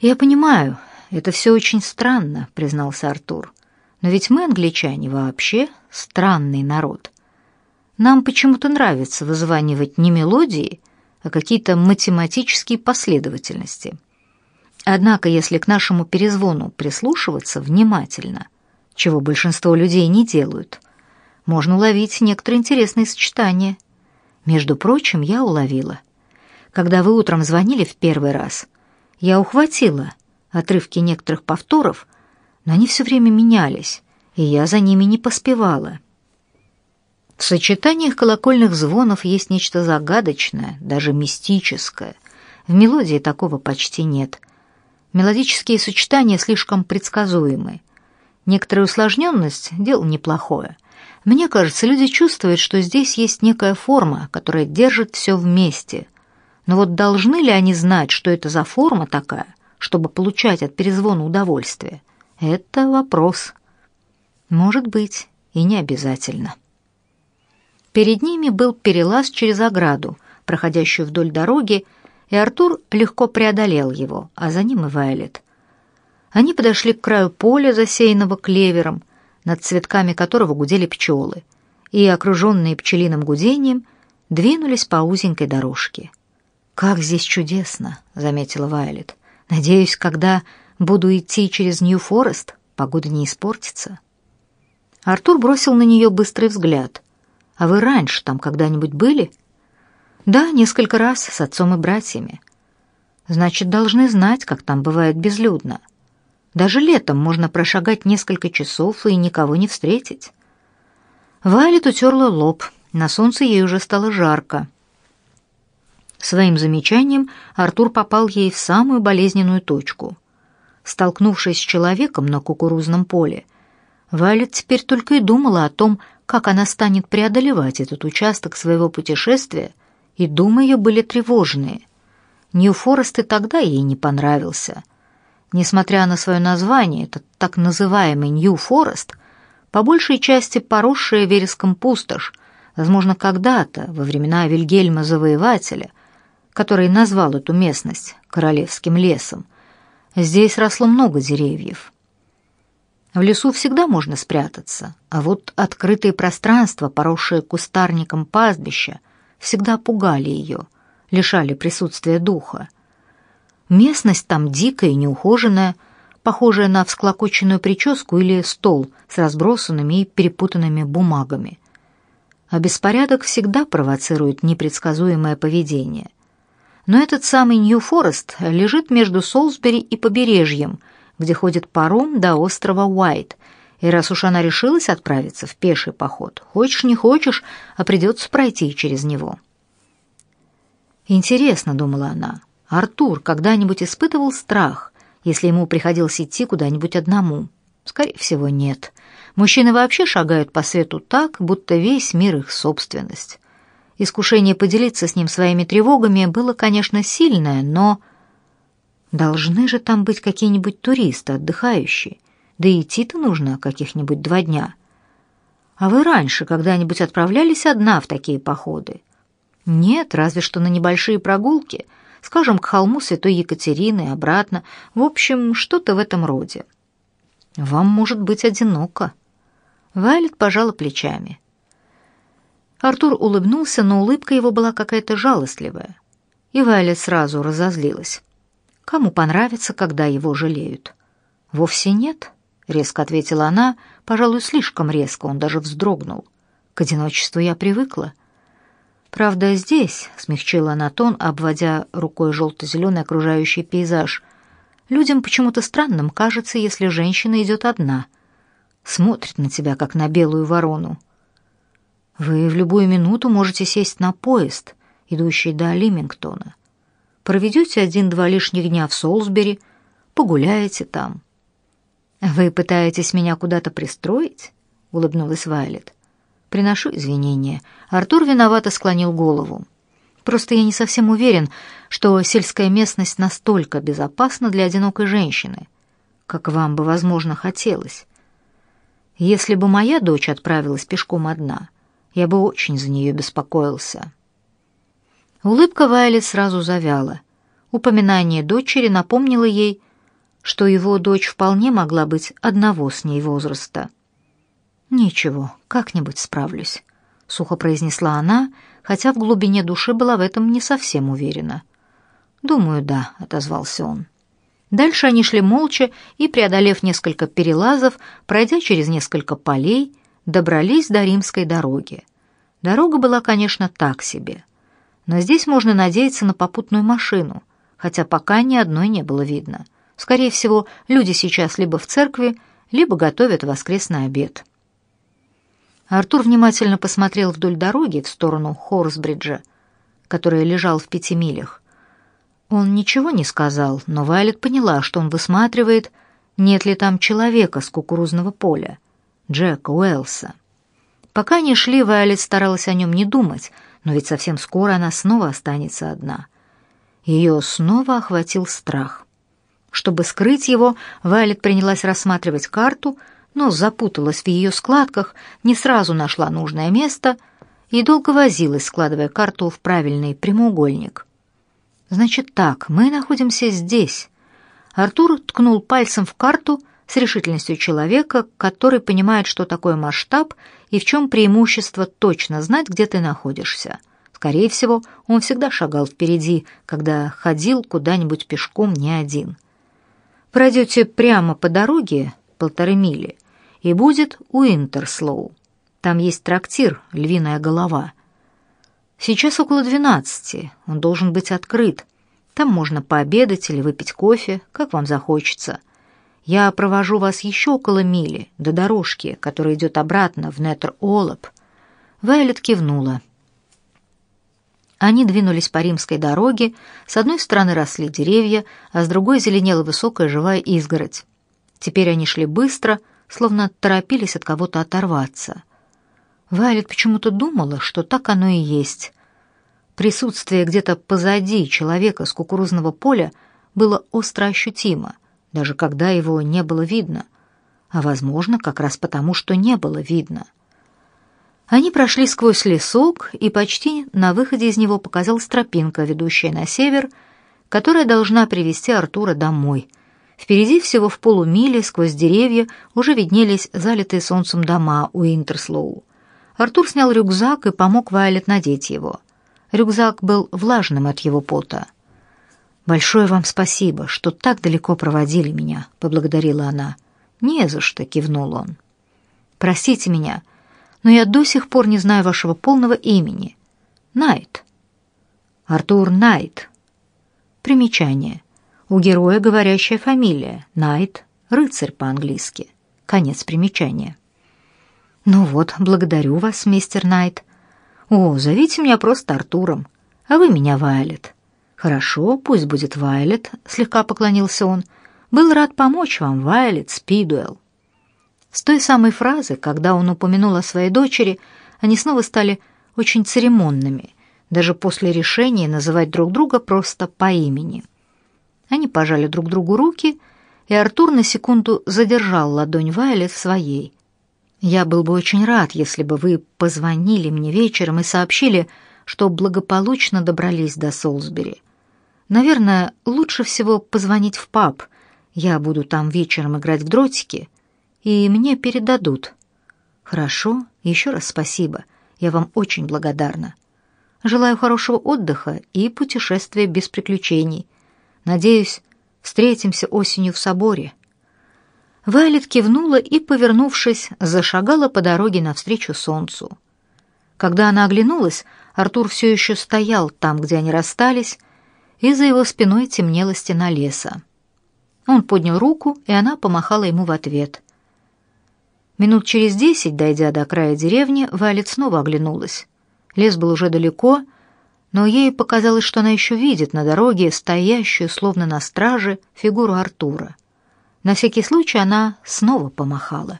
«Я понимаю, это все очень странно», — признался Артур. «Но ведь мы, англичане, вообще странный народ. Нам почему-то нравится вызванивать не мелодии, а какие-то математические последовательности. Однако, если к нашему перезвону прислушиваться внимательно, чего большинство людей не делают, можно уловить некоторые интересные сочетания. Между прочим, я уловила. Когда вы утром звонили в первый раз, я ухватила отрывки некоторых повторов, но они все время менялись, и я за ними не поспевала. В сочетаниях колокольных звонов есть нечто загадочное, даже мистическое. В мелодии такого почти нет. Мелодические сочетания слишком предсказуемы. Некоторая усложненность — дело неплохое. Мне кажется, люди чувствуют, что здесь есть некая форма, которая держит все вместе. Но вот должны ли они знать, что это за форма такая, чтобы получать от перезвона удовольствие? Это вопрос. Может быть, и не обязательно. Перед ними был перелаз через ограду, проходящую вдоль дороги, и Артур легко преодолел его, а за ним и Вайлет. Они подошли к краю поля, засеянного клевером, над цветками которого гудели пчелы, и, окруженные пчелиным гудением, двинулись по узенькой дорожке. «Как здесь чудесно!» — заметила Вайлет. «Надеюсь, когда буду идти через Нью-Форест, погода не испортится». Артур бросил на нее быстрый взгляд — а вы раньше там когда-нибудь были? Да, несколько раз с отцом и братьями. Значит, должны знать, как там бывает безлюдно. Даже летом можно прошагать несколько часов и никого не встретить. Вайлет утерла лоб. На солнце ей уже стало жарко. Своим замечанием Артур попал ей в самую болезненную точку. Столкнувшись с человеком на кукурузном поле, Вайлет теперь только и думала о том, как она станет преодолевать этот участок своего путешествия, и думы ее были тревожные. Нью-Форест и тогда ей не понравился. Несмотря на свое название, этот так называемый Нью-Форест, по большей части поросшая вереском пустошь, возможно, когда-то, во времена Вильгельма Завоевателя, который назвал эту местность Королевским лесом, здесь росло много деревьев. В лесу всегда можно спрятаться, а вот открытые пространства, поросшие кустарником пастбища, всегда пугали ее, лишали присутствия духа. Местность там дикая и неухоженная, похожая на всклокоченную прическу или стол с разбросанными и перепутанными бумагами. А беспорядок всегда провоцирует непредсказуемое поведение. Но этот самый Нью-Форест лежит между Солсбери и побережьем – где ходит паром до острова Уайт. И раз уж она решилась отправиться в пеший поход, хочешь не хочешь, а придется пройти через него. Интересно, думала она, Артур когда-нибудь испытывал страх, если ему приходилось идти куда-нибудь одному? Скорее всего, нет. Мужчины вообще шагают по свету так, будто весь мир их собственность. Искушение поделиться с ним своими тревогами было, конечно, сильное, но Должны же там быть какие-нибудь туристы, отдыхающие. Да и идти-то нужно каких-нибудь два дня. А вы раньше когда-нибудь отправлялись одна в такие походы? Нет, разве что на небольшие прогулки, скажем, к холму Святой Екатерины и обратно. В общем, что-то в этом роде. Вам может быть одиноко. Вайлет пожала плечами. Артур улыбнулся, но улыбка его была какая-то жалостливая. И Вайлет сразу разозлилась. Кому понравится, когда его жалеют? Вовсе нет, резко ответила она, пожалуй, слишком резко, он даже вздрогнул. К одиночеству я привыкла. Правда, здесь, смягчила она тон, обводя рукой желто-зеленый окружающий пейзаж. Людям почему-то странным кажется, если женщина идет одна. Смотрит на тебя, как на белую ворону. Вы в любую минуту можете сесть на поезд, идущий до Лимингтона проведете один-два лишних дня в Солсбери, погуляете там. Вы пытаетесь меня куда-то пристроить? улыбнулась Вайлет. Приношу извинения. Артур виновато склонил голову. Просто я не совсем уверен, что сельская местность настолько безопасна для одинокой женщины, как вам бы, возможно, хотелось. Если бы моя дочь отправилась пешком одна, я бы очень за нее беспокоился. Улыбка Вайли сразу завяла. Упоминание дочери напомнило ей, что его дочь вполне могла быть одного с ней возраста. «Ничего, как-нибудь справлюсь», — сухо произнесла она, хотя в глубине души была в этом не совсем уверена. «Думаю, да», — отозвался он. Дальше они шли молча и, преодолев несколько перелазов, пройдя через несколько полей, добрались до римской дороги. Дорога была, конечно, так себе. Но здесь можно надеяться на попутную машину, хотя пока ни одной не было видно. Скорее всего, люди сейчас либо в церкви, либо готовят воскресный обед. Артур внимательно посмотрел вдоль дороги в сторону Хорсбриджа, который лежал в пяти милях. Он ничего не сказал, но Вайлет поняла, что он высматривает, нет ли там человека с кукурузного поля, Джека Уэлса. Пока они шли, Вайлет старалась о нем не думать, но ведь совсем скоро она снова останется одна. Ее снова охватил страх. Чтобы скрыть его, Вайлет принялась рассматривать карту, но запуталась в ее складках, не сразу нашла нужное место и долго возилась, складывая карту в правильный прямоугольник. Значит так, мы находимся здесь. Артур ткнул пальцем в карту с решительностью человека, который понимает, что такое масштаб и в чем преимущество точно знать, где ты находишься. Скорее всего, он всегда шагал впереди, когда ходил куда-нибудь пешком не один. Пройдете прямо по дороге полторы мили, и будет Уинтерслоу. Там есть трактир «Львиная голова». Сейчас около двенадцати, он должен быть открыт. Там можно пообедать или выпить кофе, как вам захочется. Я провожу вас еще около мили, до дорожки, которая идет обратно в Нетр-Олоп». Вайлет кивнула. Они двинулись по римской дороге, с одной стороны росли деревья, а с другой зеленела высокая живая изгородь. Теперь они шли быстро, словно торопились от кого-то оторваться. Вайлет почему-то думала, что так оно и есть. Присутствие где-то позади человека с кукурузного поля было остро ощутимо, даже когда его не было видно. А, возможно, как раз потому, что не было видно. Они прошли сквозь лесок, и почти на выходе из него показалась тропинка, ведущая на север, которая должна привести Артура домой. Впереди всего в полумиле сквозь деревья уже виднелись залитые солнцем дома у Интерслоу. Артур снял рюкзак и помог Вайлет надеть его. Рюкзак был влажным от его пота. «Большое вам спасибо, что так далеко проводили меня», — поблагодарила она. «Не за что», — кивнул он. «Простите меня, но я до сих пор не знаю вашего полного имени. Найт». «Артур Найт». Примечание. У героя говорящая фамилия. Найт, рыцарь по-английски. Конец примечания. «Ну вот, благодарю вас, мистер Найт. О, зовите меня просто Артуром, а вы меня Вайлет». «Хорошо, пусть будет Вайлет», — слегка поклонился он. «Был рад помочь вам, Вайлет Спидуэлл». С той самой фразы, когда он упомянул о своей дочери, они снова стали очень церемонными, даже после решения называть друг друга просто по имени. Они пожали друг другу руки, и Артур на секунду задержал ладонь Вайлет своей. Я был бы очень рад, если бы вы позвонили мне вечером и сообщили, что благополучно добрались до Солсбери. Наверное, лучше всего позвонить в паб. Я буду там вечером играть в дротики, и мне передадут. Хорошо, еще раз спасибо. Я вам очень благодарна. Желаю хорошего отдыха и путешествия без приключений. Надеюсь, встретимся осенью в соборе. Вайлет кивнула и, повернувшись, зашагала по дороге навстречу солнцу. Когда она оглянулась, Артур все еще стоял там, где они расстались, и за его спиной темнела стена леса. Он поднял руку, и она помахала ему в ответ. Минут через десять, дойдя до края деревни, Вайлет снова оглянулась. Лес был уже далеко, но ей показалось, что она еще видит на дороге стоящую, словно на страже, фигуру Артура. На всякий случай она снова помахала.